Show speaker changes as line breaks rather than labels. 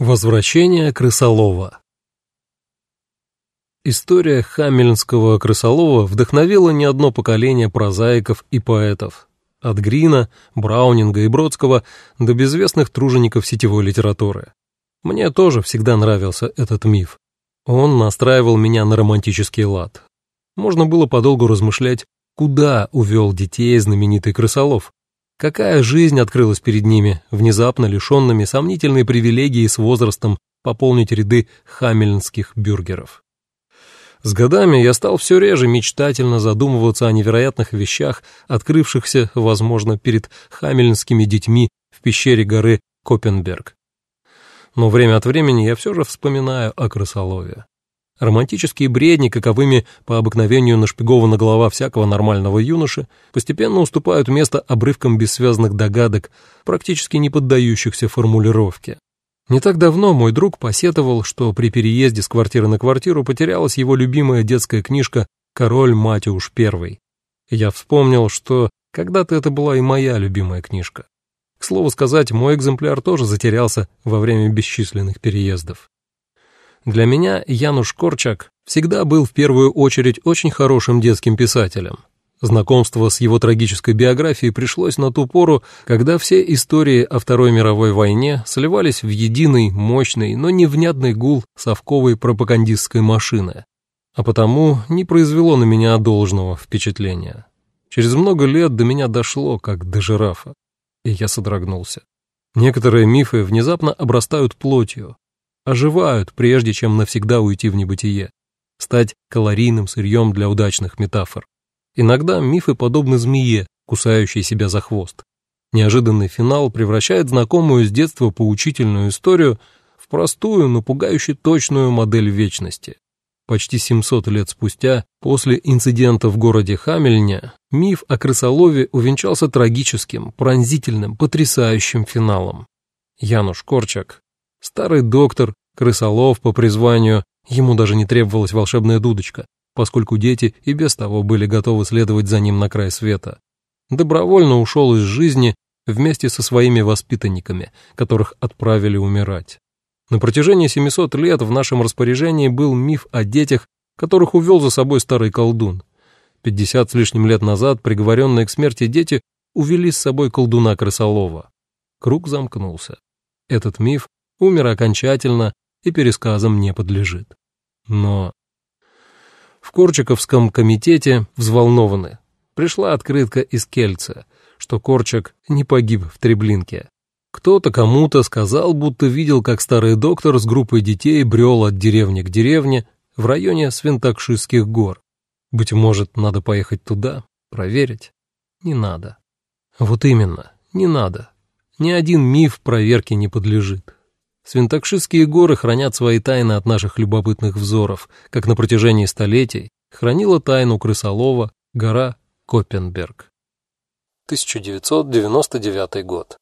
Возвращение крысолова История хамельнского крысолова вдохновила не одно поколение прозаиков и поэтов. От Грина, Браунинга и Бродского до безвестных тружеников сетевой литературы. Мне тоже всегда нравился этот миф. Он настраивал меня на романтический лад. Можно было подолгу размышлять, куда увел детей знаменитый крысолов, Какая жизнь открылась перед ними, внезапно лишенными сомнительной привилегии с возрастом пополнить ряды хамельнских бюргеров. С годами я стал все реже мечтательно задумываться о невероятных вещах, открывшихся, возможно, перед хамельнскими детьми в пещере горы Копенберг. Но время от времени я все же вспоминаю о крысолове. Романтические бредни, каковыми по обыкновению нашпигована голова всякого нормального юноши, постепенно уступают место обрывкам бессвязных догадок, практически не поддающихся формулировке. Не так давно мой друг посетовал, что при переезде с квартиры на квартиру потерялась его любимая детская книжка «Король Матюш I». Я вспомнил, что когда-то это была и моя любимая книжка. К слову сказать, мой экземпляр тоже затерялся во время бесчисленных переездов. Для меня Януш Корчак всегда был в первую очередь очень хорошим детским писателем. Знакомство с его трагической биографией пришлось на ту пору, когда все истории о Второй мировой войне сливались в единый, мощный, но невнятный гул совковой пропагандистской машины, а потому не произвело на меня должного впечатления. Через много лет до меня дошло, как до жирафа, и я содрогнулся. Некоторые мифы внезапно обрастают плотью, оживают, прежде чем навсегда уйти в небытие, стать калорийным сырьем для удачных метафор. Иногда мифы подобны змее, кусающей себя за хвост. Неожиданный финал превращает знакомую с детства поучительную историю в простую, но пугающе точную модель вечности. Почти 700 лет спустя, после инцидента в городе Хамельне, миф о крысолове увенчался трагическим, пронзительным, потрясающим финалом. Януш Корчак Старый доктор, крысолов по призванию, ему даже не требовалась волшебная дудочка, поскольку дети и без того были готовы следовать за ним на край света. Добровольно ушел из жизни вместе со своими воспитанниками, которых отправили умирать. На протяжении 700 лет в нашем распоряжении был миф о детях, которых увел за собой старый колдун. 50 с лишним лет назад приговоренные к смерти дети увели с собой колдуна крысолова. Круг замкнулся. Этот миф умер окончательно и пересказам не подлежит. Но в Корчаковском комитете взволнованы. Пришла открытка из Кельца, что Корчак не погиб в Треблинке. Кто-то кому-то сказал, будто видел, как старый доктор с группой детей брел от деревни к деревне в районе Свинтакшистских гор. Быть может, надо поехать туда, проверить? Не надо. Вот именно, не надо. Ни один миф проверке не подлежит. Свинтакшистские горы хранят свои тайны от наших любопытных взоров, как на протяжении столетий хранила тайну крысолова гора Копенберг. 1999 год.